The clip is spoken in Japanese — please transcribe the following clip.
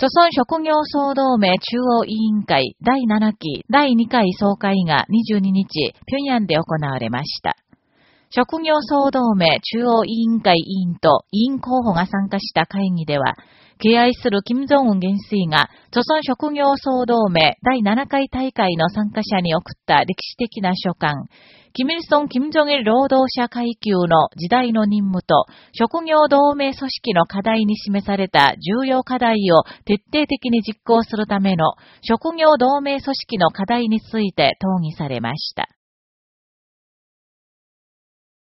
著村職業総同盟中央委員会第7期第2回総会が22日、平壌で行われました。職業総同盟中央委員会委員と委員候補が参加した会議では、敬愛する金正恩元帥が、朝鮮職業総同盟第7回大会の参加者に送った歴史的な書簡、キミルソン・キム・ジョンイル労働者階級の時代の任務と、職業同盟組織の課題に示された重要課題を徹底的に実行するための職業同盟組織の課題について討議されました。